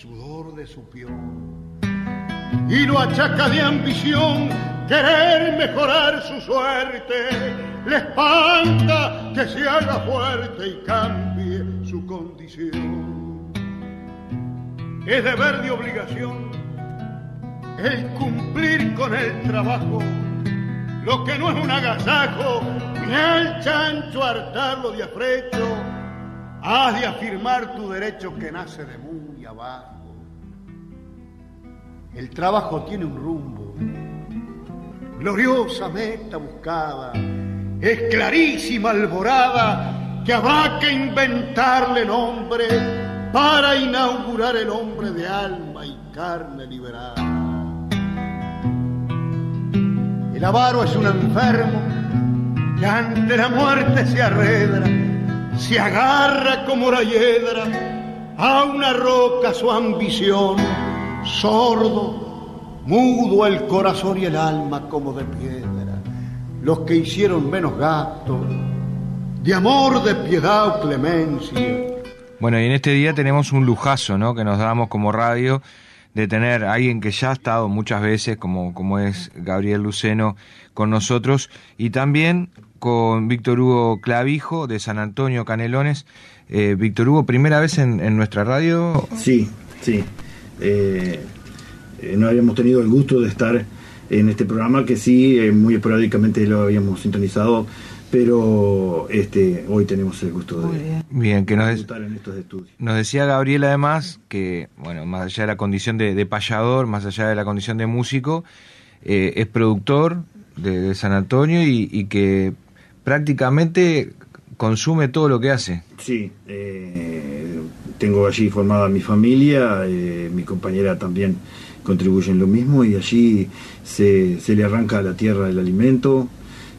sudor de su piel. Y lo achaca de ambición querer mejorar su suerte. Le espanta que se haga fuerte y cambie su condición. Es deber de obligación el cumplir con el trabajo lo que no es un agasajo, ni al chancho hartarlo de afrecho, has de afirmar tu derecho que nace de muy abajo. El trabajo tiene un rumbo, gloriosa meta buscada, es clarísima alborada que habrá que inventarle nombre para inaugurar el hombre de alma y carne liberada. El avaro es un enfermo que ante la muerte se arredra, se agarra como la hiedra a una roca su ambición, sordo, mudo el corazón y el alma como de piedra. Los que hicieron menos gasto, de amor, de piedad o clemencia. Bueno, y en este día tenemos un lujazo, ¿no? Que nos damos como radio de tener a alguien que ya ha estado muchas veces, como, como es Gabriel Luceno, con nosotros, y también con Víctor Hugo Clavijo de San Antonio Canelones. Eh, Víctor Hugo, primera vez en, nuestra radio. Sí, sí. Eh, eh, no habíamos tenido el gusto de estar en este programa, que sí, muy esporádicamente lo habíamos sintonizado pero este hoy tenemos el gusto de bien. que nos, en estos estudios. nos decía Gabriel además que bueno más allá de la condición de, payador más allá de la condición de músico eh, es productor de, San Antonio y, que prácticamente consume todo lo que hace sí eh, tengo allí formada mi familia eh, mi compañera también contribuye en lo mismo y allí se, se le arranca a la tierra el alimento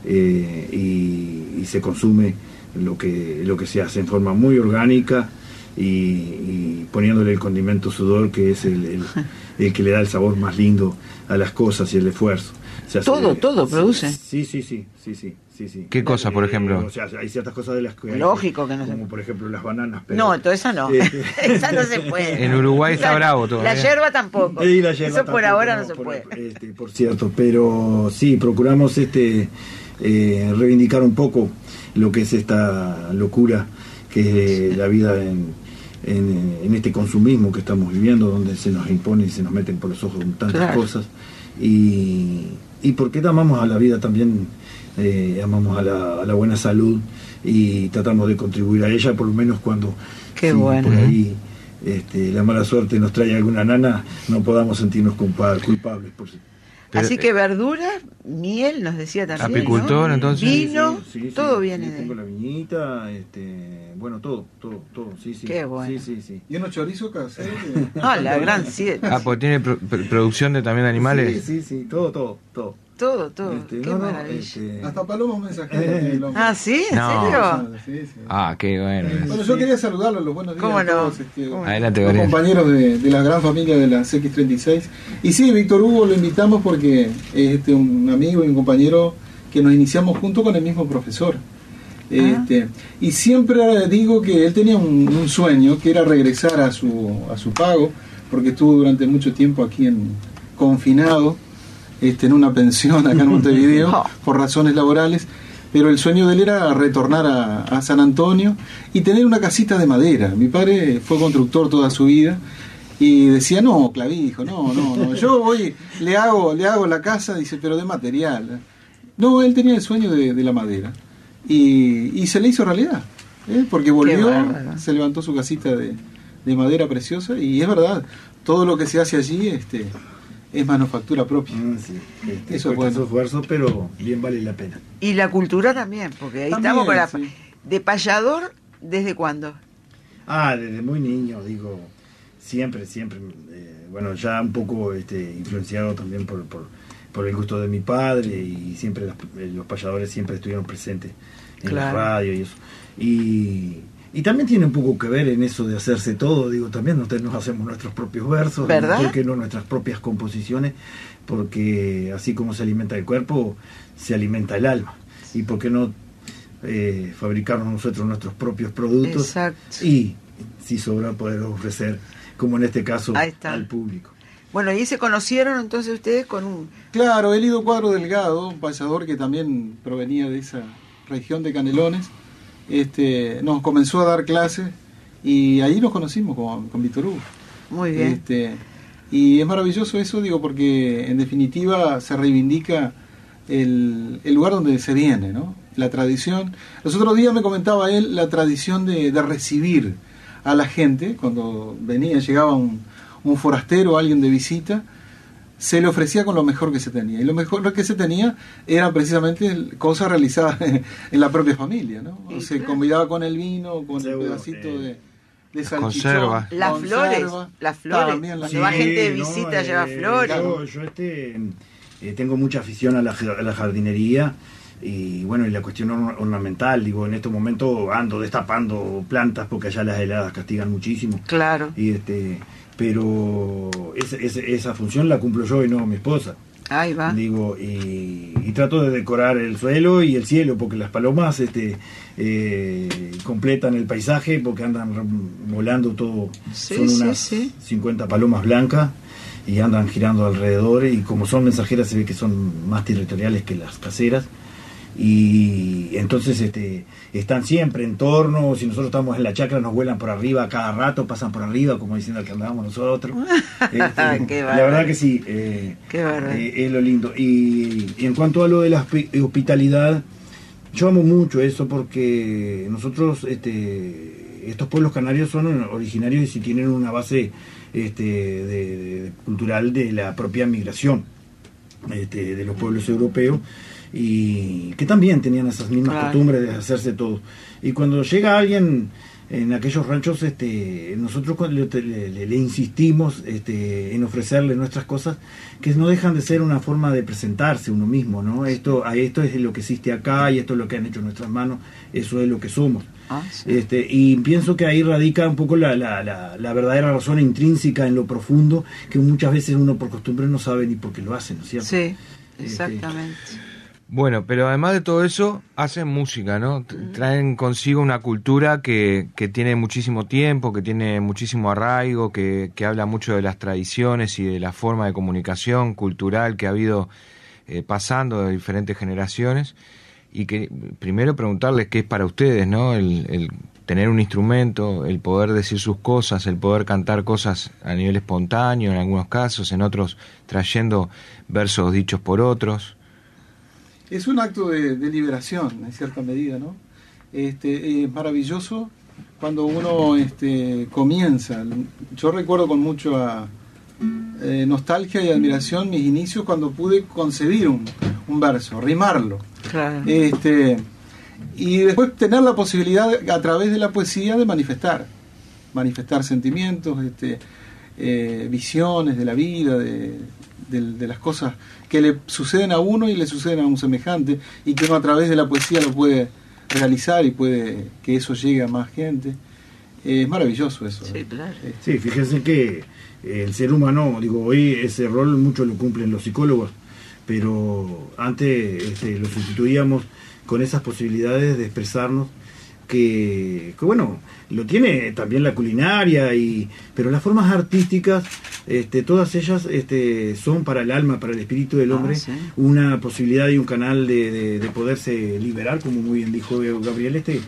eh, y, se consume lo que, lo que se hace en forma muy orgánica y, poniéndole el condimento sudor que es el, el, que le da el sabor más lindo a las cosas y el esfuerzo. todo, todo produce. Sí, sí, sí, sí, sí. Sí, sí. ¿Qué cosa, por ejemplo? o sea, hay ciertas cosas de las que... Lógico que no Como por ejemplo las bananas. no, entonces esa no. Este, esa no se puede. En Uruguay está bravo todo. La hierba tampoco. Eso por ahora no, se puede. Este, por cierto, pero sí, procuramos este eh, reivindicar un poco lo que es esta locura que es la vida en, en, este consumismo que estamos viviendo, donde se nos impone y se nos meten por los ojos tantas cosas. Y, y porque amamos a la vida también, eh, amamos a la, a la, buena salud y tratamos de contribuir a ella, por lo menos cuando Qué bueno. por ahí este, la mala suerte nos trae alguna nana, no podamos sentirnos culpables. Por, Así que verduras, miel, nos decía también. Apicultor, entonces. Vino, todo viene de. Tengo la viñita, este, bueno, todo, todo, todo, sí, sí. Qué bueno. Sí, sí, sí. ¿Y unos chorizos caseros? ah, la gran siete. Ah, pues tiene producción de también animales. Sí, sí, sí, todo, todo, todo. Todo, todo. Este, qué maravilla. Este... Hasta palomos mensajeros. ah, ¿sí? ¿En serio? Sí, sí. Ah, qué bueno. Bueno, yo quería saludarlos, los buenos días ¿Cómo no? todos, este, Adelante, los compañeros de, de, la gran familia de las X36. Y sí, Víctor Hugo lo invitamos porque es este, un amigo y un compañero que nos iniciamos junto con el mismo profesor. Ah. Este, y siempre digo que él tenía un, un, sueño que era regresar a su, a su pago, porque estuvo durante mucho tiempo aquí en, confinado este, en una pensión acá en Montevideo por razones laborales, pero el sueño de él era retornar a, San Antonio y tener una casita de madera. Mi padre fue constructor toda su vida y decía, no, clavijo, no, no, no, yo voy, le hago, le hago la casa, dice, pero de material. No, él tenía el sueño de, la madera y, se le hizo realidad, ¿eh? porque volvió, se levantó su casita de, de madera preciosa y es verdad, todo lo que se hace allí, este, es manufactura propia. Ah, este, Eso es bueno. esfuerzo, pero bien vale la pena. Y la cultura también, porque ahí estamos con la... ¿De payador desde cuándo? Ah, desde muy niño, digo, siempre, siempre. Eh, bueno, ya un poco este, influenciado también por, por, el gusto de mi padre y siempre los, eh, los payadores siempre estuvieron presentes en la radio y eso. Y y también tiene un poco que ver en eso de hacerse todo, digo, también nosotros nos hacemos nuestros propios versos, ¿verdad? ¿por no nuestras propias composiciones? Porque así como se alimenta el cuerpo, se alimenta el alma. ¿Y por qué no eh, fabricarnos nosotros nuestros propios productos? Exacto. Y si sobra poder ofrecer como en este caso al público. Bueno, y se conocieron entonces ustedes con un... Claro, Elido Cuadro Delgado, un payador que también provenía de esa región de Canelones, este, nos comenzó a dar clases y ahí nos conocimos con, con Víctor Hugo. Muy bien. Este, y es maravilloso eso, digo, porque en definitiva se reivindica el, el, lugar donde se viene, ¿no? La tradición. Los otros días me comentaba él la tradición de, de recibir a la gente, cuando venía, llegaba un, un forastero, alguien de visita, se le ofrecía con lo mejor que se tenía. Y lo mejor que se tenía eran precisamente cosas realizadas en la propia familia, ¿no? se convidaba con el vino, con el pedacito de, de salchichón. Las flores, las flores. También Cuando va gente de visita lleva eh, flores. Yo, este, eh, tengo mucha afición a la, a la jardinería y bueno, y la cuestión ornamental, digo, en estos momentos ando destapando plantas porque allá las heladas castigan muchísimo. Claro. Y este pero esa, esa, función la cumplo yo y no mi esposa. Ahí va. Digo, y, trato de decorar el suelo y el cielo, porque las palomas este, eh, completan el paisaje, porque andan volando todo. son unas 50 palomas blancas y andan girando alrededor, y como son mensajeras se ve que son más territoriales que las caseras y entonces este, están siempre en torno, si nosotros estamos en la chacra nos vuelan por arriba cada rato, pasan por arriba como diciendo que andábamos nosotros. Este, la verdad que sí, eh, eh, es lo lindo. Y, en cuanto a lo de la hospitalidad, yo amo mucho eso porque nosotros, este, estos pueblos canarios son originarios y tienen una base este, de, cultural de la propia migración este, de los pueblos europeos y que también tenían esas mismas costumbres de hacerse todo. Y cuando llega alguien en aquellos ranchos, este, nosotros le, le, insistimos este, en ofrecerle nuestras cosas, que no dejan de ser una forma de presentarse uno mismo, ¿no? Esto, esto es lo que existe acá y esto es lo que han hecho nuestras manos, eso es lo que somos. Ah, este, y pienso que ahí radica un poco la, la, la, verdadera razón intrínseca en lo profundo, que muchas veces uno por costumbre no sabe ni por qué lo hace, ¿no es cierto? Sí, este, exactamente. Bueno, pero además de todo eso, hacen música, ¿no? Traen consigo una cultura que, que tiene muchísimo tiempo, que tiene muchísimo arraigo, que, que, habla mucho de las tradiciones y de la forma de comunicación cultural que ha habido eh, pasando de diferentes generaciones. Y que primero preguntarles qué es para ustedes, ¿no? El, el tener un instrumento, el poder decir sus cosas, el poder cantar cosas a nivel espontáneo en algunos casos, en otros trayendo versos dichos por otros es un acto de, liberación, en cierta medida, ¿no? Este, es maravilloso cuando uno este, comienza. Yo recuerdo con mucha eh, nostalgia y admiración mis inicios cuando pude concebir un, verso, rimarlo. Este, y después tener la posibilidad a través de la poesía de manifestar, manifestar sentimientos, este, eh, visiones de la vida, de, de, las cosas que le suceden a uno y le suceden a un semejante y que uno a través de la poesía lo puede realizar y puede que eso llegue a más gente. es maravilloso eso. Sí, claro. Sí, fíjense que el ser humano, digo, hoy ese rol mucho lo cumplen los psicólogos, pero antes este, lo sustituíamos con esas posibilidades de expresarnos que, bueno, lo tiene también la culinaria, y, pero las formas artísticas, este, todas ellas este, son para el alma, para el espíritu del ah, hombre, una posibilidad y un canal de, de, poderse liberar, como muy bien dijo Gabriel, este,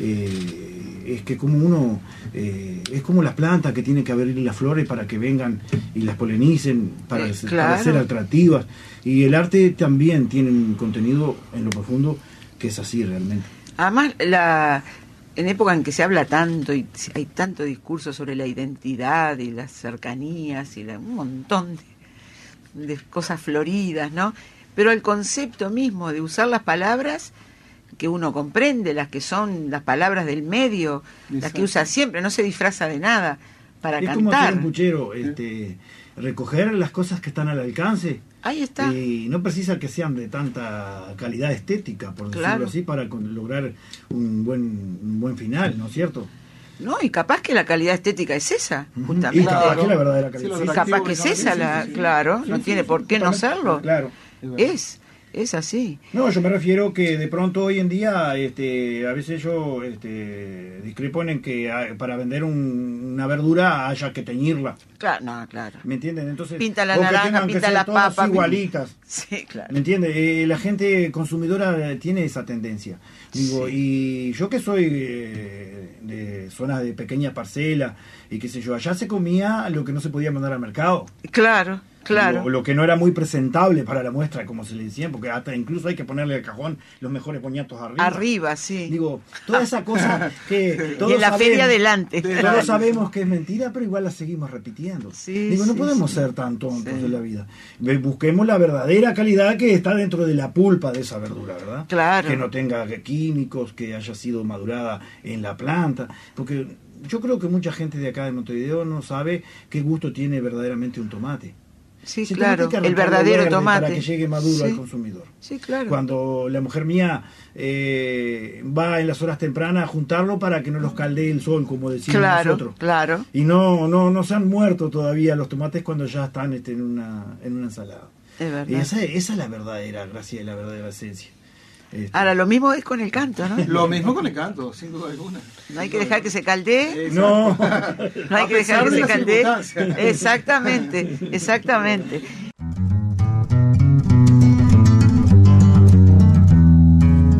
eh, es que como uno, eh, es como las plantas que tienen que abrir las flores para que vengan y las polenicen, para, para ser atractivas, y el arte también tiene un contenido en lo profundo que es así realmente. Además, la, en época en que se habla tanto y hay tanto discurso sobre la identidad y las cercanías y un montón de, cosas floridas, ¿no? Pero el concepto mismo de usar las palabras que uno comprende, las que son las palabras del medio, las que usa siempre, no se disfraza de nada para es cantar. Como un puchero, este, recoger las cosas que están al alcance Ahí está. Y no precisa que sean de tanta calidad estética, por decirlo así, para lograr un buen, un buen final, ¿no es cierto? No, y capaz que la calidad estética es esa, justamente. Y capaz que la verdadera calidad. capaz que es esa, la, claro, no tiene por qué no serlo. Claro. Es. Es así. No, yo me refiero que de pronto hoy en día, este, a veces yo este, discrepo en que ah, para vender un- una verdura haya que teñirla. Claro, no, claro. ¿Me entienden? Entonces, Pinta la naranja, pinta la papa. igualitas. Sí, claro. ¿Me entiende? Eh, la gente consumidora eh, tiene esa tendencia. Digo, y yo que soy eh, de zonas de pequeña parcela y qué sé yo, allá se comía lo que no se podía mandar al mercado. Claro, claro. Lo, lo que no era muy presentable para la muestra, como se le decía, porque hasta incluso hay que ponerle al cajón los mejores poñatos arriba. Arriba, sí. Digo, toda esa cosa que todos y en la sabemos- feria adelante. todos sabemos que es mentira, pero igual la seguimos repitiendo. Sí, Digo, no sí, podemos sí. ser tan tontos de la vida. Busquemos la verdadera calidad que está dentro de la pulpa de esa verdura, ¿verdad? Claro. Que no tenga químicos, que haya sido madurada en la planta. Porque yo creo que mucha gente de acá de Montevideo no sabe qué gusto tiene verdaderamente un tomate. Sí, Se claro. El verdadero tomate. Para que llegue maduro al Sí. consumidor. Sí, claro. Cuando la mujer mía eh, va en las horas tempranas a juntarlo para que no los caldee el sol, como decimos Claro, nosotros. claro. Y no, no, no se han muerto todavía los tomates cuando ya están este, en, una, en una ensalada. Es verdad. Y esa, esa es la verdadera gracia y la verdadera esencia. Este, Ahora, lo mismo es con el canto, ¿no? Lo mismo con el canto, sin duda alguna. No hay que dejar que se caldee. no, No hay que dejar que de se caldee. Exactamente, exactamente.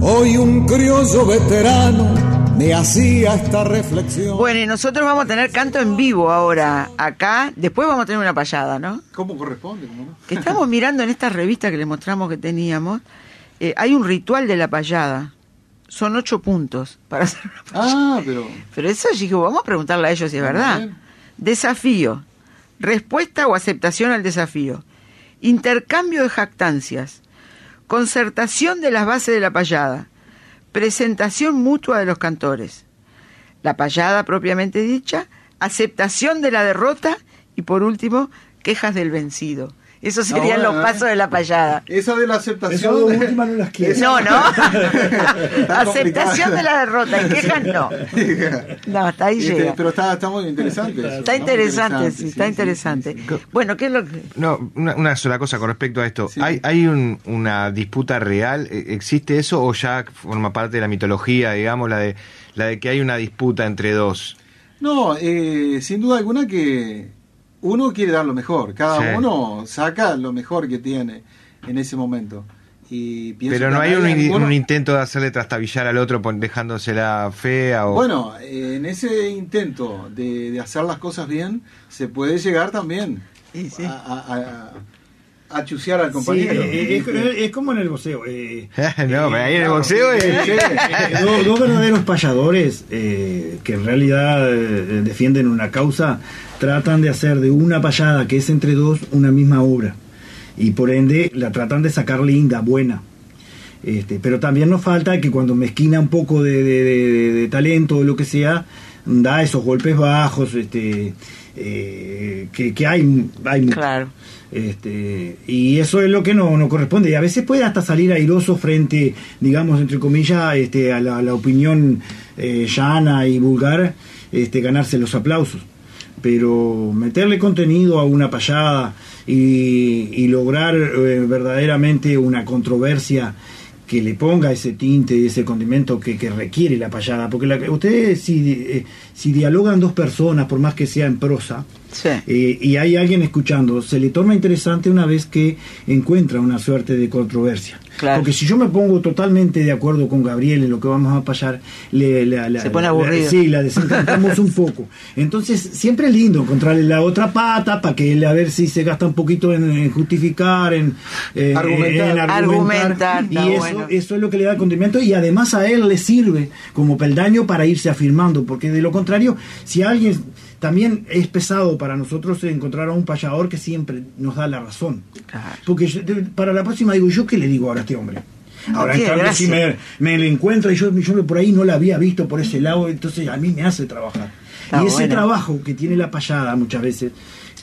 Hoy un criollo veterano me hacía esta reflexión. Bueno, y nosotros vamos a tener canto en vivo ahora acá. Después vamos a tener una payada, ¿no? ¿Cómo corresponde? ¿Cómo no? Que estamos mirando en esta revista que les mostramos que teníamos. Eh, hay un ritual de la payada. Son ocho puntos para hacer una payada. Ah, pero. Pero eso digo, vamos a preguntarle a ellos si es verdad. ver. Desafío. Respuesta o aceptación al desafío. Intercambio de jactancias. Concertación de las bases de la payada. Presentación mutua de los cantores. La payada propiamente dicha. Aceptación de la derrota. Y por último, quejas del vencido. Esos serían bueno, los pasos de la payada. Esa de la aceptación. dos últimas no las quiero. No, no. Aceptación de la derrota y quejas no. No, hasta ahí Este, llega. pero está, está muy interesante. eso, Está ¿no? interesante, sí, está sí, interesante. sí, sí. Bueno, ¿qué es lo que...? No, una, una sola cosa con respecto a esto. Sí. ¿Hay, hay un- una disputa real? ¿E- ¿Existe eso o ya forma parte de la mitología, digamos, la de, la de que hay una disputa entre dos? No, eh, sin duda alguna que uno quiere dar lo mejor. Cada Sí. uno saca lo mejor que tiene en ese momento. Y pienso Pero no hay un, ninguno- intento de hacerle trastabillar al otro pon- dejándosela fea o... Bueno, en ese intento de, de hacer las cosas bien, se puede llegar también Sí, sí. a, a, a- chusear al Sí, compañero. eh, es, es- es como en el boxeo. eh, no, pero ahí en el claro, boxeo es- eh, eh, dos, dos verdaderos payadores eh, que en realidad eh, defienden una causa tratan de hacer de una payada que es entre dos una misma obra y por ende la tratan de sacar linda, buena. Este, pero también nos falta que cuando mezquina un poco de, de- de- de talento o lo que sea, da esos golpes bajos, este, eh, que, que hay, hay mucho. Este, y eso es lo que no, no corresponde. Y a veces puede hasta salir airoso frente, digamos, entre comillas, este, a la, la opinión eh, llana y vulgar, este, ganarse los aplausos. Pero meterle contenido a una payada y, y lograr eh, verdaderamente una controversia que le ponga ese tinte, ese condimento que, que requiere la payada. Porque la, ustedes, si, eh, si dialogan dos personas, por más que sea en prosa, Sí. eh, y hay alguien escuchando, se le torna interesante una vez que encuentra una suerte de controversia. Claro. Porque si yo me pongo totalmente de acuerdo con Gabriel en lo que vamos a payar, le, la- la- Se pone la- aburrido. sí, la desencantamos un poco. Entonces, siempre es lindo encontrarle la otra pata para que él a ver si se gasta un poquito en, en justificar, en, eh, Argumentar. en Argumentar, Y está eso, bueno. eso es lo que le da condimento y además a él le sirve como peldaño para irse afirmando, porque de lo contrario, si alguien también es pesado para nosotros encontrar a un payador que siempre nos da la razón. Claro. Porque yo- para la próxima digo, ¿yo qué le digo ahora a este hombre? Ahora, en cambio, si me, me le encuentro y yo, yo por ahí no la había visto por ese lado, entonces a mí me hace trabajar. Está y ese trabajo que tiene la payada muchas veces,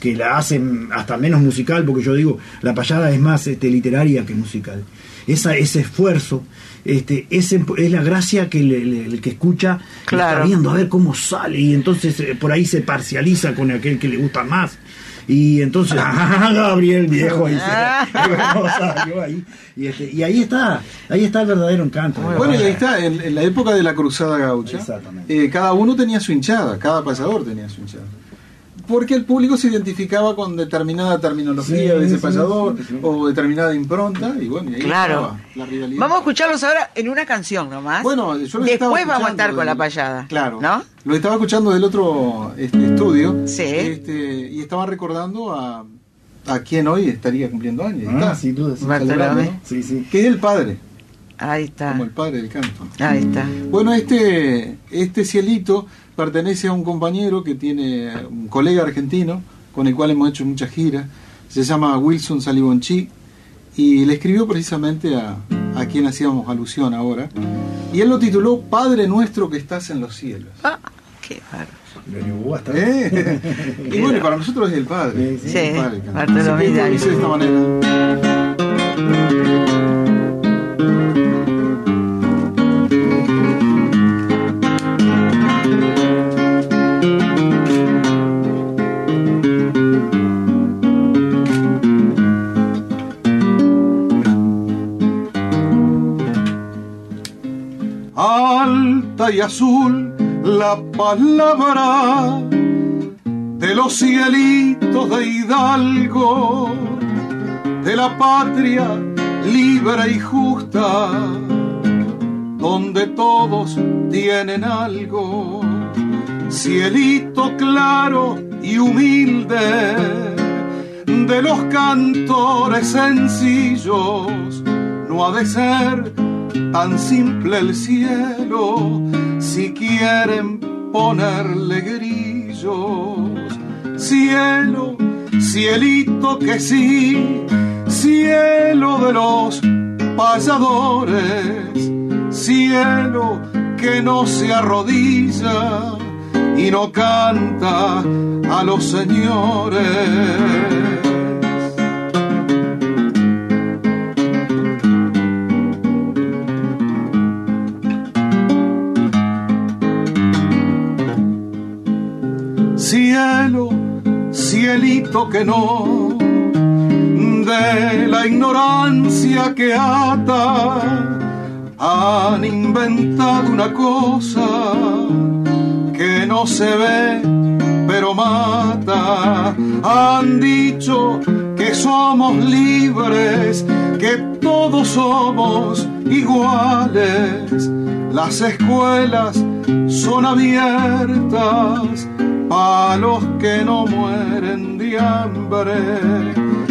que la hacen hasta menos musical, porque yo digo, la payada es más este, literaria que musical. Esa, ese esfuerzo, este, ese, es la gracia que le- le- el que escucha Claro. está viendo a ver cómo sale y entonces eh, por ahí se parcializa con aquel que le gusta más. Y entonces, ¡ah, Gabriel viejo! Ahí, se- ahí, y, este, y ahí está, ahí está el verdadero encanto. Bueno, y ahí está, en, en la época de la Cruzada Gaucha, Exactamente. eh, cada uno tenía su hinchada, cada pasador tenía su hinchada. Porque el público se identificaba con determinada terminología Sí, de ese sí, pasador sí, sí. o determinada impronta, y bueno, y ahí Claro. estaba la rivalidad. Vamos a escucharlos ahora en una canción nomás. Bueno, yo lo Después estaba vamos a escuchando estar con del- la payada. Claro. ¿No? Lo estaba escuchando del otro este, estudio. Sí. este, y estaba recordando a, a quien hoy estaría cumpliendo años. Ah, está, sin duda. Sí, sí. Que es el padre, Ahí está. como el padre del canto. Ahí está. Bueno, este, este cielito pertenece a un compañero que tiene un colega argentino con el cual hemos hecho muchas giras. Se llama Wilson Salibonchi y le escribió precisamente a, a quien hacíamos alusión ahora. Y él lo tituló Padre nuestro que estás en los cielos. Ah, qué ¿Eh? y bueno, para nosotros es el padre. Sí, sí. el padre, Sí, Bartolomé de esta manera. Azul la palabra de los cielitos de Hidalgo, de la patria libre y justa, donde todos tienen algo, cielito claro y humilde, de los cantores sencillos, no ha de ser tan simple el cielo si quieren ponerle grillos. Cielo, cielito que sí, cielo de los payadores, cielo que no se arrodilla y no canta a los señores. Que no, de la ignorancia que ata, han inventado una cosa que no se ve, pero mata. Han dicho que somos libres, que todos somos iguales. Las escuelas son abiertas para los que no mueren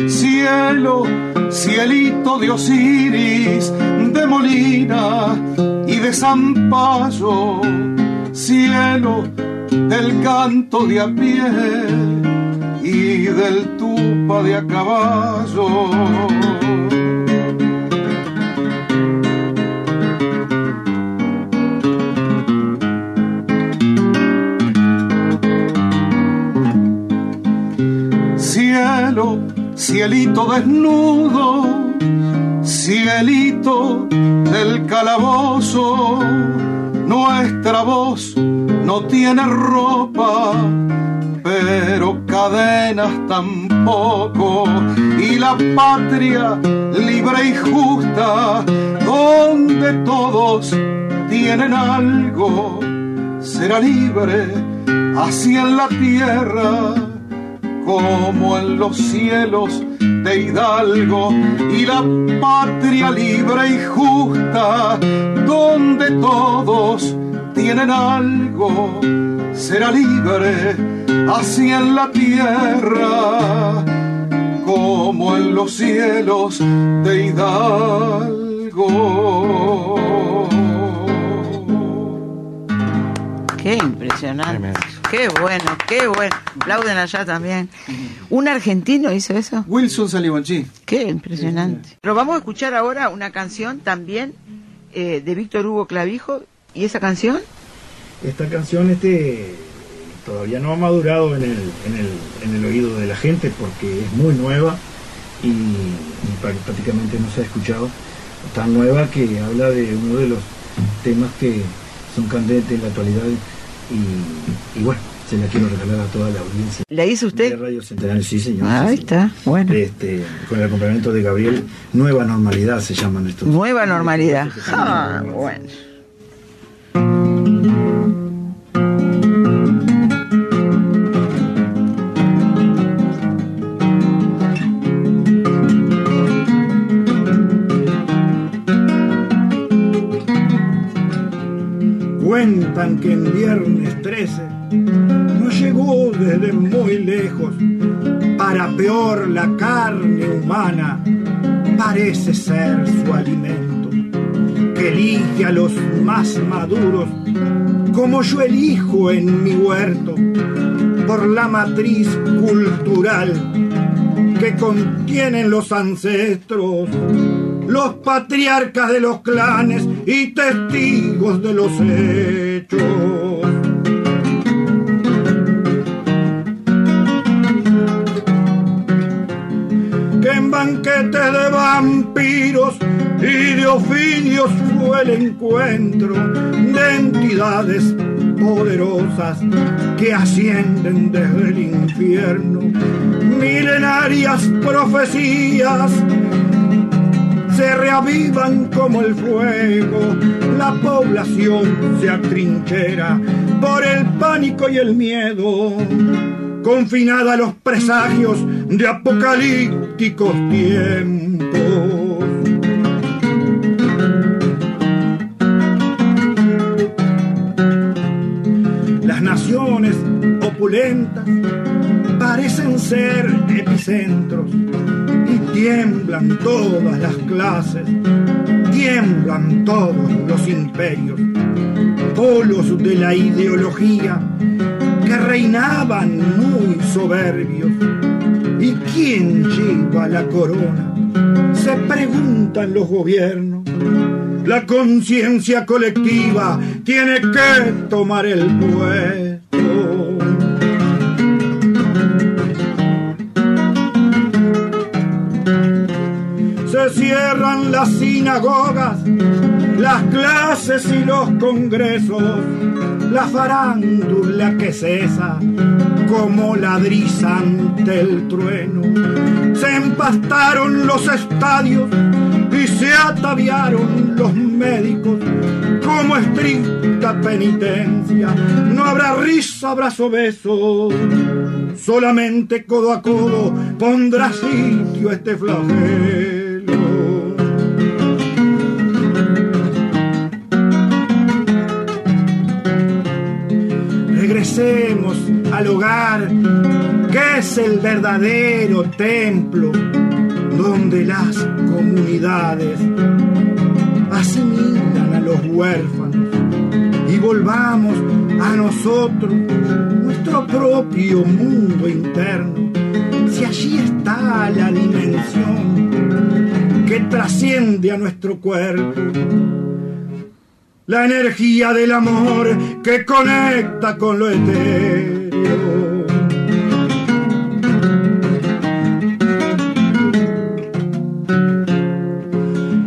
Cielo, cielito de Osiris, de Molina y de Zampayo, cielo del canto de a pie y del tupa de a caballo. Cielito desnudo, cielito del calabozo, nuestra voz no tiene ropa, pero cadenas tampoco, y la patria libre y justa, donde todos tienen algo, será libre, así en la tierra como en los cielos de Hidalgo y la patria libre y justa donde todos tienen algo será libre así en la tierra como en los cielos de Hidalgo Qué impresionante. Qué bueno, qué bueno. Aplauden allá también. ¿Un argentino hizo eso? Wilson Salibanchi Qué impresionante. Pero vamos a escuchar ahora una canción también eh, de Víctor Hugo Clavijo. ¿Y esa canción? Esta canción este todavía no ha madurado en el, en el, en el oído de la gente porque es muy nueva y, y prá- prácticamente no se ha escuchado. Tan nueva que habla de uno de los temas que son candentes en la actualidad y, y bueno, se la quiero regalar a toda la audiencia. ¿La hizo usted? De Radio Centenario, sí, señor. Ah, ahí sí, está, bueno. Este, con el acompañamiento de Gabriel, Nueva Normalidad se llaman estos. Nueva normalidad. Ah, bueno. Cuentan que en viernes 13 no llegó desde muy lejos. Para peor la carne humana parece ser su alimento, que elige a los más maduros, como yo elijo en mi huerto, por la matriz cultural que contienen los ancestros los patriarcas de los clanes y testigos de los hechos. Que en banquetes de vampiros y de ofilios fue el encuentro de entidades poderosas que ascienden desde el infierno, milenarias profecías se reavivan como el fuego, la población se atrinchera por el pánico y el miedo, confinada a los presagios de apocalípticos tiempos. Las naciones opulentas parecen ser epicentros tiemblan todas las clases, tiemblan todos los imperios, polos de la ideología que reinaban muy soberbios. ¿Y quién lleva la corona? Se preguntan los gobiernos. La conciencia colectiva tiene que tomar el puesto. Cierran las sinagogas, las clases y los congresos, la farándula que cesa como ladriza ante el trueno. Se empastaron los estadios y se ataviaron los médicos como estricta penitencia. No habrá risa, abrazo, beso. Solamente codo a codo pondrá sitio este flagelo. Al hogar, que es el verdadero templo donde las comunidades asimilan a los huérfanos y volvamos a nosotros nuestro propio mundo interno. Si allí está la dimensión que trasciende a nuestro cuerpo, la energía del amor que conecta con lo etéreo.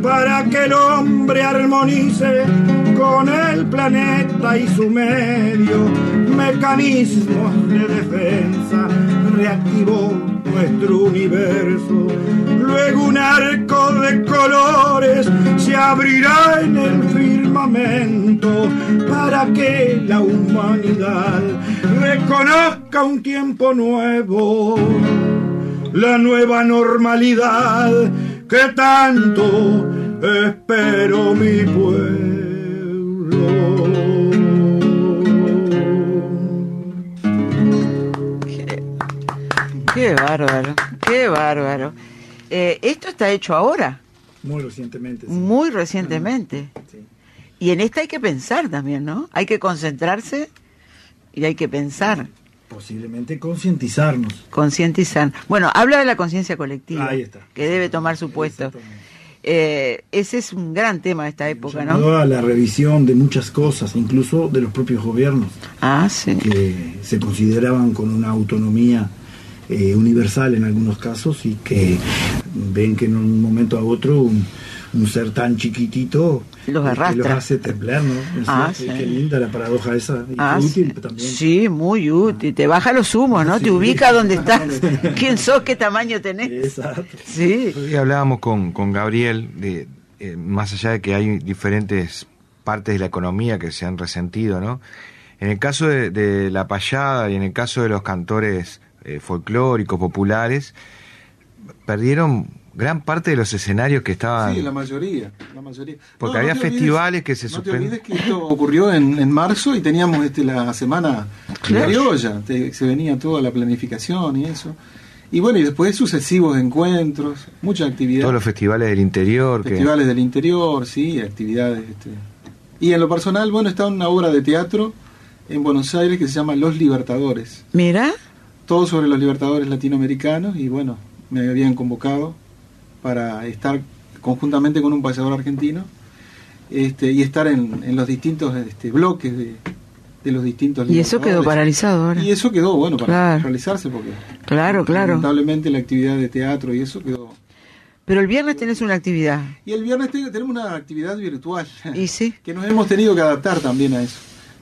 Para que el hombre armonice con el planeta y su medio, mecanismos de defensa reactivó nuestro universo. Luego un arco de colores se abrirá en el firmamento para que la humanidad reconozca un tiempo nuevo, la nueva normalidad que tanto espero mi pueblo. Qué bárbaro, qué bárbaro. Eh, ¿Esto está hecho ahora? Muy recientemente. sí. Muy recientemente. Sí. Y en esta hay que pensar también, ¿no? Hay que concentrarse y hay que pensar, Posiblemente concientizarnos. concientizar. Bueno, habla de la conciencia colectiva, Ahí está. que debe tomar su puesto. Eh, ese es un gran tema de esta época, ¿no? Llamado a la revisión de muchas cosas, incluso de los propios gobiernos, Ah, sí. que se consideraban con una autonomía eh, universal en algunos casos y que ven que en un momento a otro un, un ser tan chiquitito los eh, arrastra. que los hace temblar, ¿no? Ah, qué- sí. Qué linda la paradoja esa. Y Ah, qué sí. útil también. Sí, muy útil. Te baja los humos, ¿no? Te ubica donde estás. ¿Quién sos? ¿Qué tamaño tenés? Exacto. Sí. Hoy hablábamos con, con Gabriel, de, eh, más allá de que hay diferentes partes de la economía que se han resentido, ¿no? En el caso de, de la payada y en el caso de los cantores eh, folclóricos, populares, perdieron gran parte de los escenarios que estaban... Sí, la mayoría, la mayoría. Porque había olvides- festivales que se No te suspen- olvides que esto ocurrió en, en marzo y teníamos este la semana Claro. criolla, te- se venía toda la planificación y eso. Y bueno, y después sucesivos encuentros, mucha actividad. todos los festivales del interior. que- festivales del interior, sí, actividades. Este. Y en lo personal, bueno, está una obra de teatro en Buenos Aires que se llama Los Libertadores. Mira, Todo sobre los libertadores latinoamericanos y bueno, me habían convocado para estar conjuntamente con un payador argentino este, y estar en, en los distintos este, bloques de, de los distintos y eso quedó paralizado ahora. Y eso quedó, bueno, para Claro. realizarse porque Claro, claro. lamentablemente la actividad de teatro y eso quedó. Pero el viernes tenés una actividad. Y el viernes te- tenemos una actividad virtual. Y sí. que nos hemos tenido que adaptar también a eso.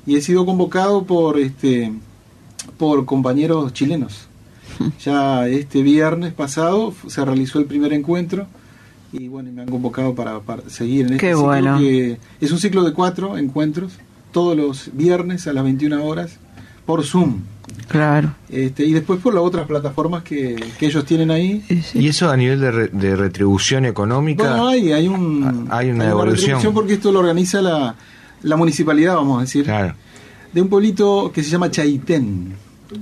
Y he sido convocado por este por compañeros chilenos. Ya este viernes pasado se realizó el primer encuentro y bueno, y me han convocado para, para seguir en este Qué ciclo bueno. que es un ciclo de cuatro encuentros todos los viernes a las 21 horas por Zoom. Claro. Este, y después por las otras plataformas que, que ellos tienen ahí. Y eso a nivel de, re- de retribución económica. Bueno, hay, hay, un, Ah, hay una devolución. retribución porque esto lo organiza la, la municipalidad, vamos a decir. Claro. De un pueblito que se llama Chaitén,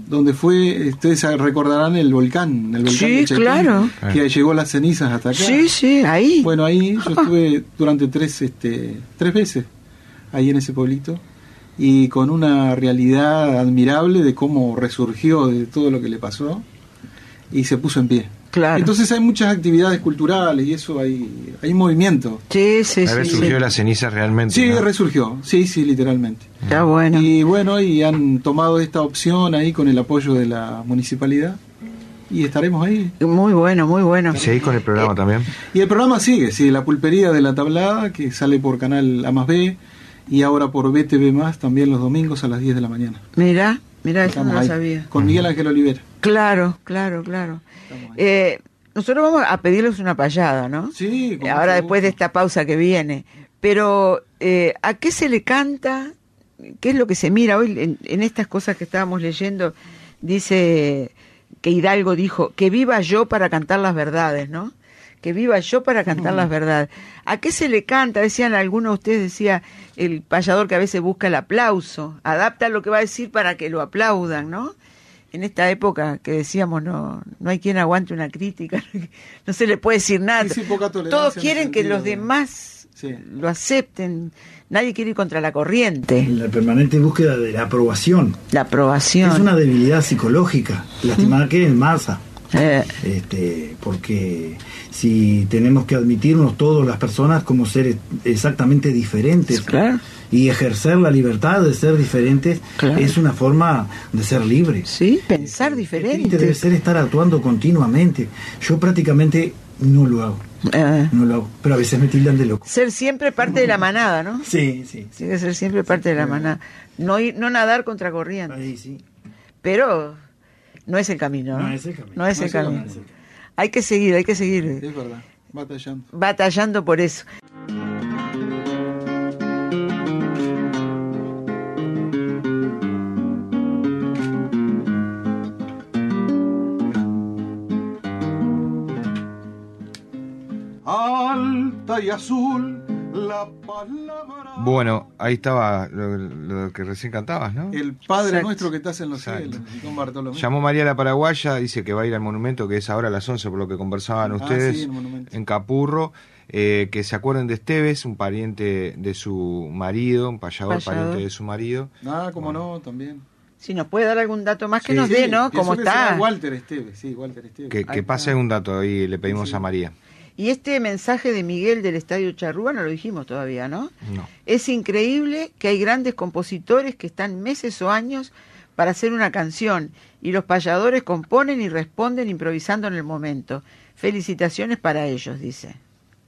donde fue, ustedes recordarán el volcán, el volcán Sí, de Chaitén, claro. que llegó las cenizas hasta acá. Sí, sí, ahí. Bueno, ahí yo estuve durante tres, este, tres veces ahí en ese pueblito y con una realidad admirable de cómo resurgió de todo lo que le pasó y se puso en pie. Claro. Entonces hay muchas actividades culturales y eso hay, hay movimiento. sí, sí, A sí. ver, sí. surgió las cenizas realmente. Sí, ¿no? resurgió, sí, sí, literalmente. Está bueno. Y bueno, y han tomado esta opción ahí con el apoyo de la municipalidad y estaremos ahí. Muy bueno, muy bueno. ¿Seguís con el programa también? Y el programa sigue, sí, la pulpería de la tablada que sale por canal A más B y ahora por BTV más también los domingos a las 10 de la mañana. Mira, mira, eso no lo sabía. Con Miguel Ángel Olivera. Claro, claro, claro. Eh, nosotros vamos a pedirles una payada, ¿no? Sí, con Ahora después de esta pausa que viene. Pero, eh, ¿a qué se le canta? ¿Qué es lo que se mira hoy en, en estas cosas que estábamos leyendo? Dice que Hidalgo dijo, que viva yo para cantar las verdades, ¿no? Que viva yo para cantar las verdades. ¿A qué se le canta? Decían algunos de ustedes, decía el payador que a veces busca el aplauso, adapta lo que va a decir para que lo aplaudan, ¿no? en esta época que decíamos no no hay quien aguante una crítica, no se le puede decir nada. Sí, Todos en quieren que los demás Sí. lo acepten. Nadie quiere ir contra la corriente. La permanente búsqueda de la aprobación. La aprobación. Es una debilidad psicológica, lastimada que en masa. Eh, Este, porque si tenemos que admitirnos todos las personas como seres exactamente diferentes Claro. y ejercer la libertad de ser diferentes Claro. es una forma de ser libre. sí, pensar El diferente. límite debe ser estar actuando continuamente. Yo prácticamente no lo hago, Eh, no lo hago, pero a veces me tildan de loco. ser siempre parte de la manada, ¿no? Sí, sí, sí. Tiene que ser siempre parte de la manada. No ir, no nadar contra corriente. Ahí sí. Pero no es el camino. No, No es el camino. No es No el es el camino. camino. Hay que seguir, hay que seguir Es verdad, batallando. batallando por eso. Alta y azul, la palabra. Bueno, ahí estaba lo, lo que recién cantabas, ¿no? El Padre Exacto. nuestro que estás en los Exacto. cielos, don Bartolomé. Llamó María la Paraguaya, dice que va a ir al monumento, que es ahora a las 11, por lo que conversaban Ah, ustedes, sí, el monumento. en Capurro, eh, que se acuerden de Esteves, un pariente de su marido, un payador, Payador. pariente de su marido. Ah, como no, también. Si nos puede dar algún dato más que Sí, nos Sí, dé, ¿no? ¿Cómo está? Walter Esteves, sí, Walter Esteves. Que, que pase un dato ahí, le pedimos Sí. a María. Y este mensaje de Miguel del Estadio Charrúa no lo dijimos todavía, ¿no? No. Es increíble que hay grandes compositores que están meses o años para hacer una canción y los payadores componen y responden improvisando en el momento. Felicitaciones para ellos, dice.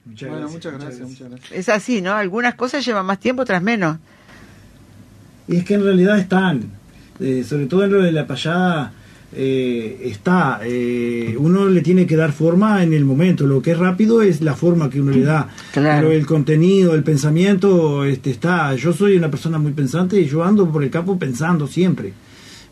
Muchas bueno, gracias, muchas gracias, muchas gracias. Es así, ¿no? Algunas cosas llevan más tiempo, otras menos. Y es que en realidad están, eh, sobre todo en lo de la payada, eh, está. Eh, uno le tiene que dar forma en el momento. Lo que es rápido es la forma que uno le da. Pero el contenido, el pensamiento, este, está. Yo soy una persona muy pensante y yo ando por el campo pensando siempre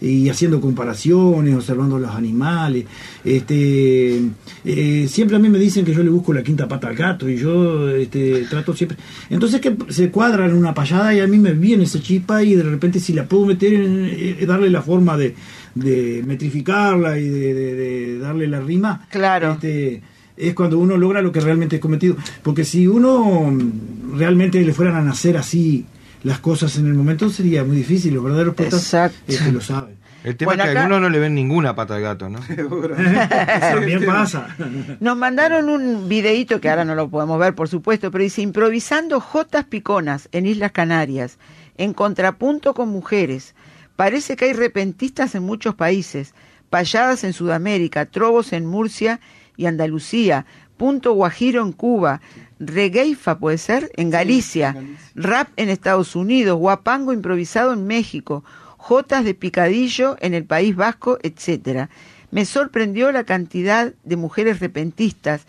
y haciendo comparaciones, observando los animales. Este, eh, siempre a mí me dicen que yo le busco la quinta pata al gato y yo este, trato siempre. Entonces que se cuadra en una payada y a mí me viene esa chispa y de repente si la puedo meter, en, darle la forma de, metrificarla y de, darle la rima. Claro. Este, es cuando uno logra lo que realmente es cometido. Porque si uno realmente le fueran a nacer así, las cosas en el momento sería muy difícil. Los verdaderos poetas este, lo saben. El tema es que a algunos no le ven ninguna pata de gato, ¿no? También pasa. Nos mandaron un videíto que ahora no lo podemos ver, por supuesto, pero dice improvisando jotas piconas en Islas Canarias, en contrapunto con mujeres. Parece que hay repentistas en muchos países, payadas en Sudamérica, trovos en Murcia y Andalucía, punto guajiro en Cuba, regueifa puede ser, en Galicia, rap en Estados Unidos, guapango improvisado en México, jotas de picadillo en el País Vasco, etcétera. Me sorprendió la cantidad de mujeres repentistas.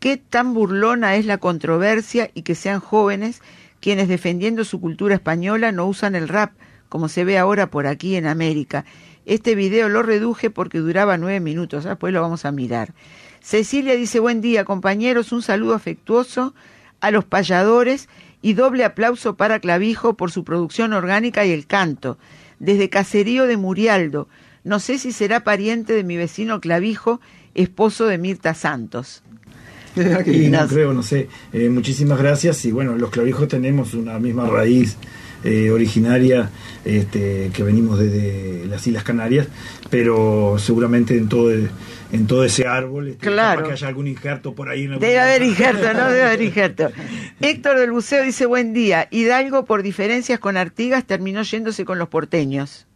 Qué tan burlona es la controversia y que sean jóvenes quienes defendiendo su cultura española no usan el rap, como se ve ahora por aquí en América. Este video lo reduje porque duraba nueve minutos, después lo vamos a mirar. Cecilia dice, buen día compañeros, un saludo afectuoso a los payadores y doble aplauso para Clavijo por su producción orgánica y el canto. Desde Caserío de Murialdo, no sé si será pariente de mi vecino Clavijo, esposo de Mirta Santos. Y no creo, no sé. Eh, muchísimas gracias y bueno, los clavijos tenemos una misma raíz eh, originaria este, que venimos desde las Islas Canarias, pero seguramente en todo en todo ese árbol este, claro. que haya algún injerto por ahí. Debe haber injerto, ¿no? Debe haber injerto. Héctor del Buceo dice, buen día. Hidalgo, por diferencias con Artigas, terminó yéndose con los porteños.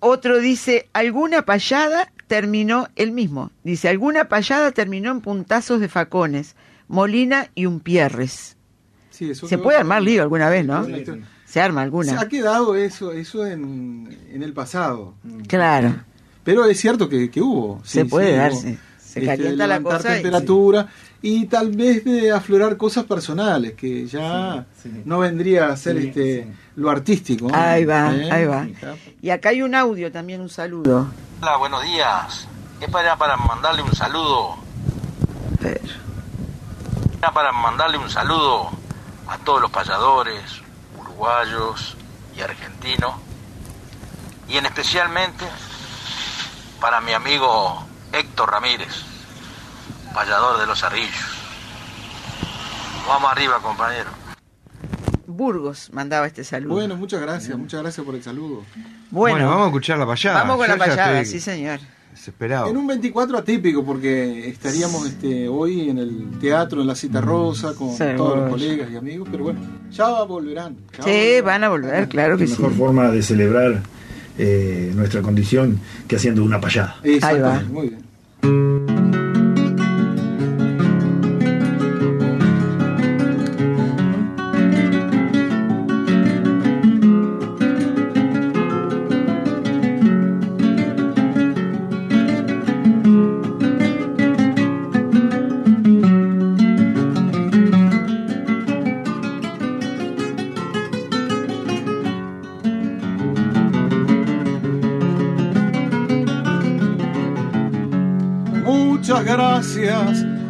Otro dice, alguna payada terminó, el mismo, dice, alguna payada terminó en puntazos de facones, Molina y un Pierres. Se puede armar lío alguna vez, ¿no? Se arma alguna. Se ha quedado eso, eso en, el pasado. Claro. Pero es cierto que, hubo. Se puede darse. Se este, calienta la cosa. temperatura y, tal vez de aflorar cosas personales, que ya no vendría a ser este lo artístico. Ahí va, ¿Eh? ahí va. Y acá hay un audio también, un saludo. Hola, buenos días. Es para, para mandarle un saludo. Era para mandarle un saludo a todos los payadores, uruguayos y argentinos, y en especialmente para mi amigo Héctor Ramírez, payador de los Arrillos. Vamos arriba, compañero. Burgos mandaba este saludo. Bueno, muchas gracias, muchas gracias por el saludo. Bueno, vamos a escuchar la payada. Vamos con la payada, sí señor. En un 24 atípico, porque estaríamos este, hoy en el teatro, en la cita rosa, con todos los colegas y amigos, pero bueno, ya volverán. sí, van a volver, claro que sí. mejor forma de celebrar eh, nuestra condición que haciendo una payada. Ahí va. Muy bien.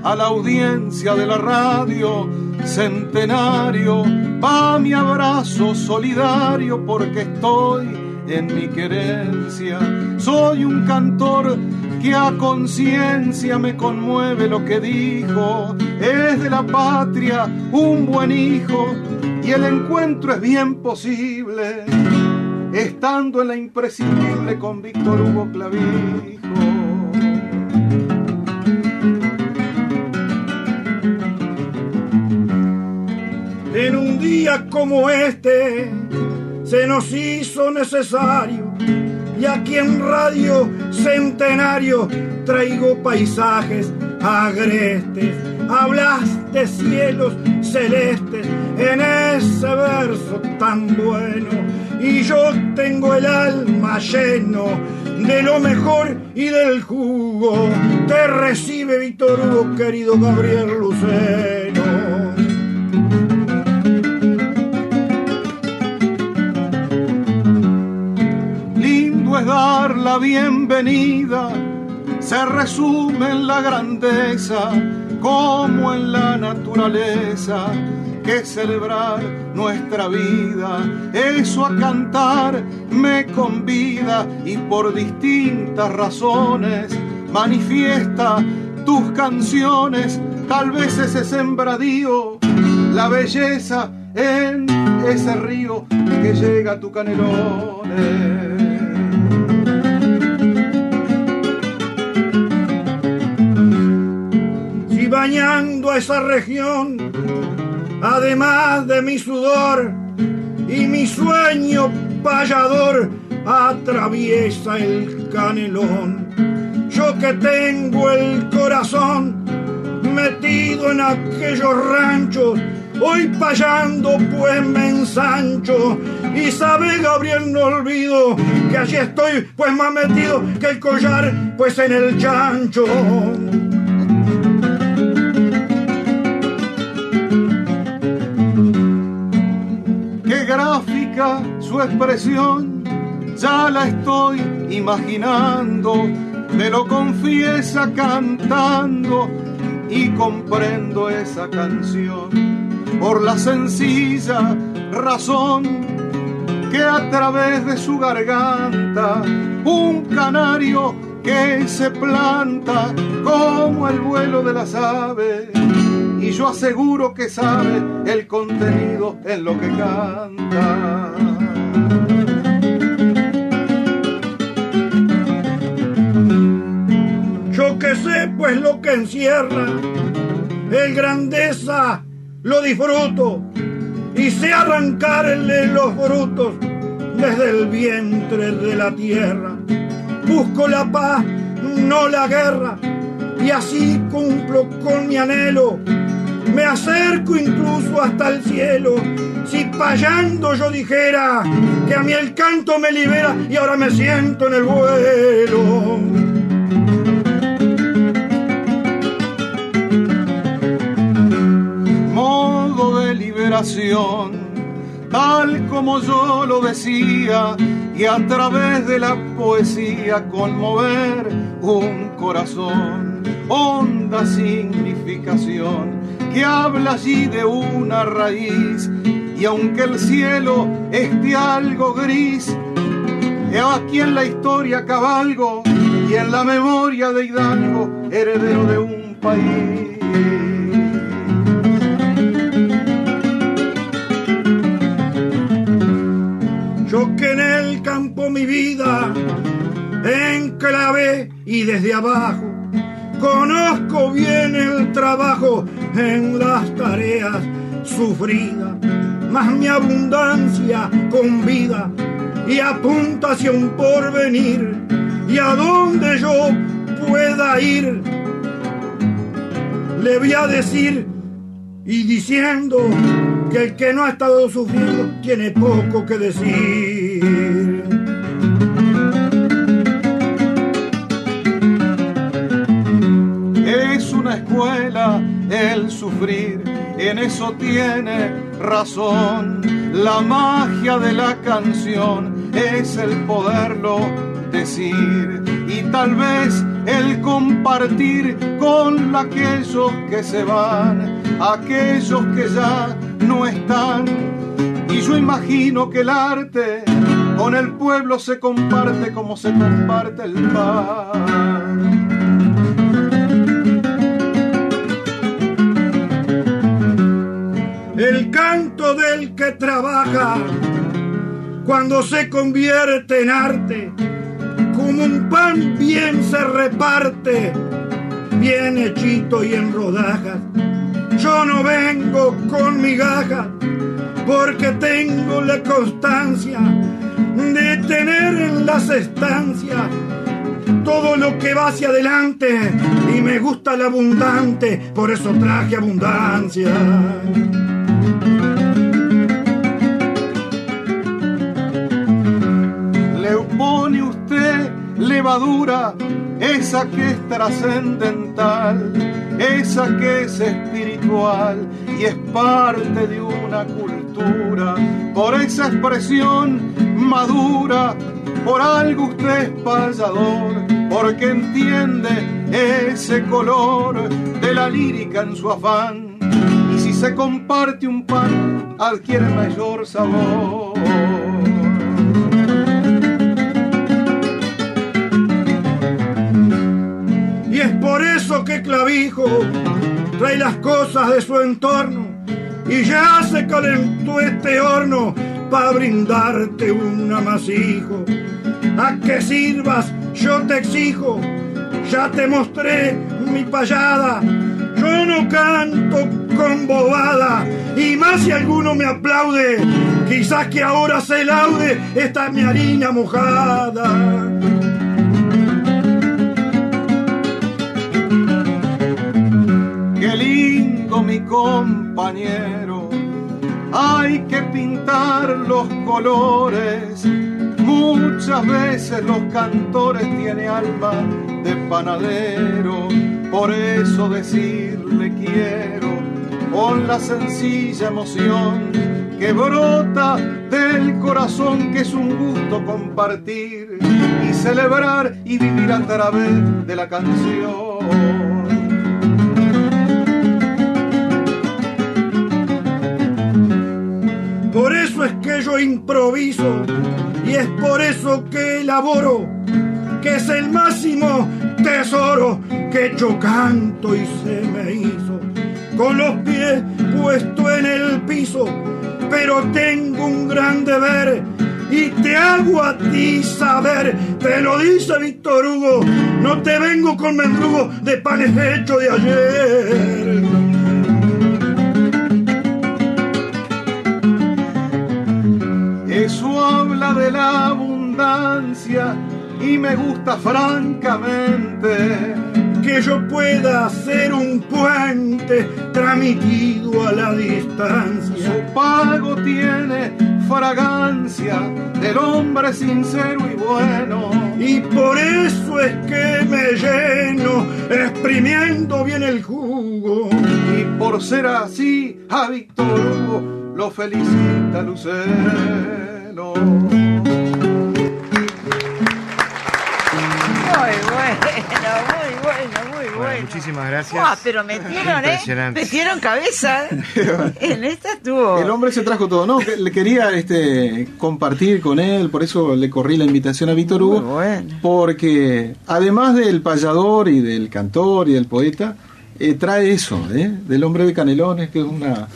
A la audiencia de la radio centenario. Va mi abrazo solidario porque estoy en mi querencia. Soy un cantor que a conciencia me conmueve lo que dijo. Es de la patria un buen hijo y el encuentro es bien posible. Estando en la imprescindible con Víctor Hugo Clavijo. Como este se nos hizo necesario y aquí en Radio Centenario traigo paisajes agrestes, hablaste cielos celestes en ese verso tan bueno. Y yo tengo el alma lleno de lo mejor y del jugo. Te recibe Víctor Hugo, querido Gabriel Luceno. Dar la bienvenida, se resume en la grandeza como en la naturaleza que celebrar nuestra vida. Eso a cantar me convida y por distintas razones manifiesta tus canciones. Tal vez ese sembradío, la belleza en ese río que llega a tu canelones. A esa región además de mi sudor y mi sueño payador, atraviesa el canelón. Yo que tengo el corazón metido en aquellos ranchos, hoy payando pues me ensancho y sabe Gabriel no olvido que allí estoy pues más metido que el collar pues en el chancho. Su expresión, ya la estoy imaginando, me lo confiesa cantando y comprendo esa canción por la sencilla razón que a través de su garganta un canario que se planta como el vuelo de las aves y yo aseguro que sabe el contenido en lo que canta. Que sé pues lo que encierra, el grandeza lo disfruto y sé arrancarle los frutos desde el vientre de la tierra. Busco la paz, no la guerra, y así cumplo con mi anhelo me acerco incluso hasta el cielo. Si payando yo dijera que a mí el canto me libera y ahora me siento en el vuelo. Tal como yo lo decía, y a través de la poesía conmover un corazón, honda significación que habla allí de una raíz y aunque el cielo esté algo gris, aquí en la historia cabalgo y en la memoria de Hidalgo, heredero de un país. Campo mi vida enclavé y desde abajo conozco bien el trabajo en las tareas sufridas, más mi abundancia con vida y apunta hacia un porvenir y a donde yo pueda ir. Le voy a decir y diciendo que el que no ha estado sufriendo tiene poco que decir. El sufrir, en eso tiene razón. La magia de la canción es el poderlo decir y tal vez el compartir con aquellos que se van, aquellos que ya no están. Y yo imagino que el arte con el pueblo se comparte como se comparte el pan. El canto del que trabaja cuando se convierte en arte, como un pan bien se reparte, bien hechito y en rodajas. Yo no vengo con migajas, porque tengo la constancia de tener en las estancias todo lo que va hacia adelante y me gusta la abundante, por eso traje abundancia. Levadura, esa que es trascendental, esa que es espiritual y es parte de una cultura. Por esa expresión madura, por algo usted es payador, porque entiende ese color de la lírica en su afán. Y si se comparte un pan, adquiere mayor sabor. Es por eso que Clavijo trae las cosas de su entorno y ya se calentó este horno para brindarte un amasijo. A que sirvas, yo te exijo, ya te mostré mi payada. Yo no canto con bobada, y más si alguno me aplaude, quizás que ahora se laude, esta es mi harina mojada. Mi compañero, hay que pintar los colores. Muchas veces los cantores tienen alma de panadero, por eso decirle quiero con la sencilla emoción que brota del corazón que es un gusto compartir y celebrar y vivir a través de la canción. Es que yo improviso y es por eso que elaboro, que es el máximo tesoro que yo canto y se me hizo, con los pies puestos en el piso, pero tengo un gran deber y te hago a ti saber, te lo dice Víctor Hugo, no te vengo con mendrugo de panes hechos de ayer. Y me gusta francamente que yo pueda ser un puente transmitido a la distancia. Su pago tiene fragancia del hombre sincero y bueno. Y por eso es que me lleno, exprimiendo bien el jugo. Y por ser así, a Víctor Hugo lo felicita Lucero. Bueno, muchísimas gracias. Pero metieron, ¿eh? Metieron cabeza. ¿eh? en esta estuvo. El hombre se trajo todo, ¿no? Que Le quería este, compartir con él, por eso le corrí la invitación a Víctor Hugo. Muy bueno. Porque además del payador y del cantor y del poeta, eh, trae eso, ¿eh? del hombre de Canelones, que es una,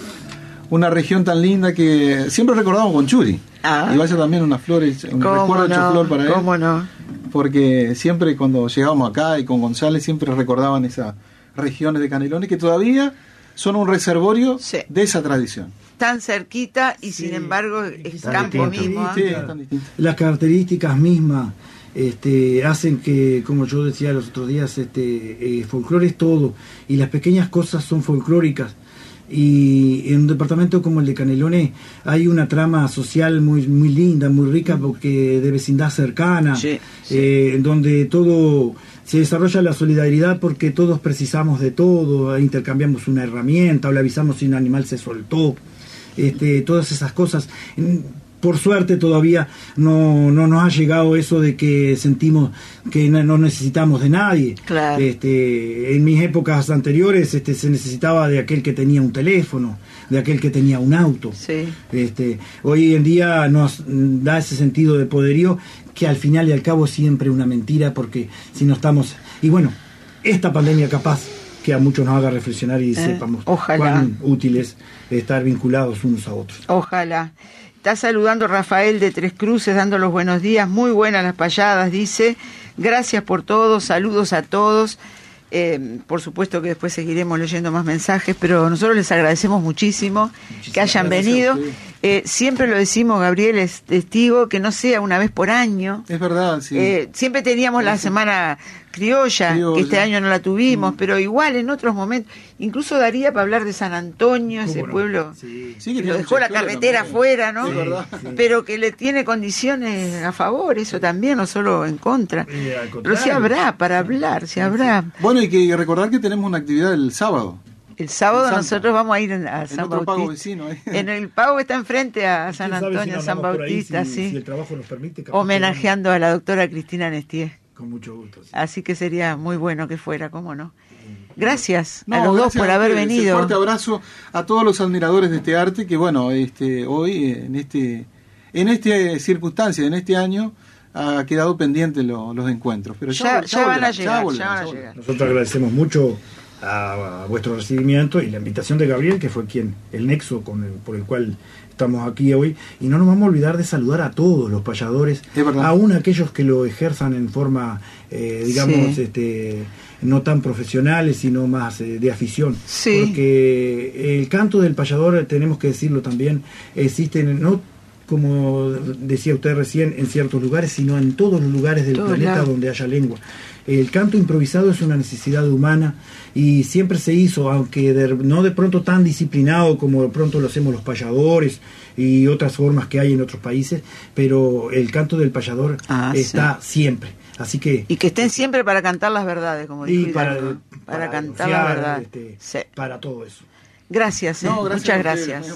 una región tan linda que siempre recordamos con Churi. Ah. Y vaya también unas flores, un ¿Cómo recuerdo hecho no? flor para él. ¿Cómo no? Porque siempre cuando llegábamos acá y con González siempre recordaban esas regiones de Canelones que todavía son un reservorio Sí. de esa tradición. Tan cerquita y sin embargo es campo distinto. mismo. ¿ah? Sí, tan distinto. las características mismas este, hacen que, como yo decía los otros días, este, eh, folclore es todo y las pequeñas cosas son folclóricas. Y en un departamento como el de Canelones hay una trama social muy, muy linda, muy rica, porque de vecindad cercana, Sí, eh, en donde todo se desarrolla la solidaridad porque todos precisamos de todo, intercambiamos una herramienta o le avisamos si un animal se soltó, este, todas esas cosas. En- Por suerte todavía no, no nos ha llegado eso de que sentimos que no necesitamos de nadie. Claro. Este, en mis épocas anteriores este, se necesitaba de aquel que tenía un teléfono, de aquel que tenía un auto. Sí. Este, hoy en día nos da ese sentido de poderío que al final y al cabo es siempre una mentira porque si no estamos... Y bueno, esta pandemia capaz que a muchos nos haga reflexionar y sepamos Eh, ojalá. cuán útil es estar vinculados unos a otros. Ojalá. Está saludando Rafael de Tres Cruces, dando los buenos días. Muy buenas las payadas, dice. Gracias por todo, saludos a todos. Eh, por supuesto que después seguiremos leyendo más mensajes, pero nosotros les agradecemos muchísimo que hayan venido. Eh, siempre lo decimos, Gabriel es testigo, que no sea una vez por año. Es verdad, sí. Eh, siempre teníamos la semana criolla, Criolla. que este año no la Mm. tuvimos, pero igual en otros momentos, incluso daría para hablar de San Antonio, ese pueblo Sí. Sí, que lo dejó la carretera también. afuera, ¿no? Sí. Pero que le tiene condiciones a favor, eso también, no solo en contra. Eh, Pero si habrá para hablar, si habrá. Bueno, y que recordar que tenemos una actividad el sábado. El sábado En nosotros vamos a ir en- a En San otro pago Bautista. vecino. ¿eh? En el pago está enfrente a San ¿Quién sabe si Antonio, nos San ahí, Bautista, si, sí. si el trabajo nos permite. capaz que Homenajeando a la doctora Cristina Nestier. Con mucho gusto. sí. Así que sería muy bueno que fuera, ¿cómo no? Gracias No, a los dos por haber ustedes. Un venido. fuerte abrazo a todos los admiradores de este arte que, bueno, este, hoy, en este en esta circunstancia, en este año, ha quedado pendiente lo- los encuentros. Pero ya, Ya- ya van a llegar, volverán, ya van a volverán. llegar. Nosotros agradecemos mucho a, a vuestro recibimiento y la invitación de Gabriel, que fue quien, el nexo con el- por el cual estamos aquí hoy. Y no nos vamos a olvidar de saludar a todos los payadores, aún aquellos que lo ejerzan en forma, eh, digamos, Sí. este, no tan profesionales, sino más eh, de afición. Sí. Porque el canto del payador, tenemos que decirlo también, existe en- no como decía usted recién, en ciertos lugares, sino en todos los lugares del Todos planeta lados. donde haya lengua. El canto improvisado es una necesidad humana y siempre se hizo, aunque de- no de pronto tan disciplinado como de pronto lo hacemos los payadores y otras formas que hay en otros países, pero el canto del payador Ah, está siempre. Así que Y que estén siempre para cantar las verdades, como y dijo para, para, cantar las verdades. este, Sí. para todo eso. Gracias, eh. No, gracias muchas gracias.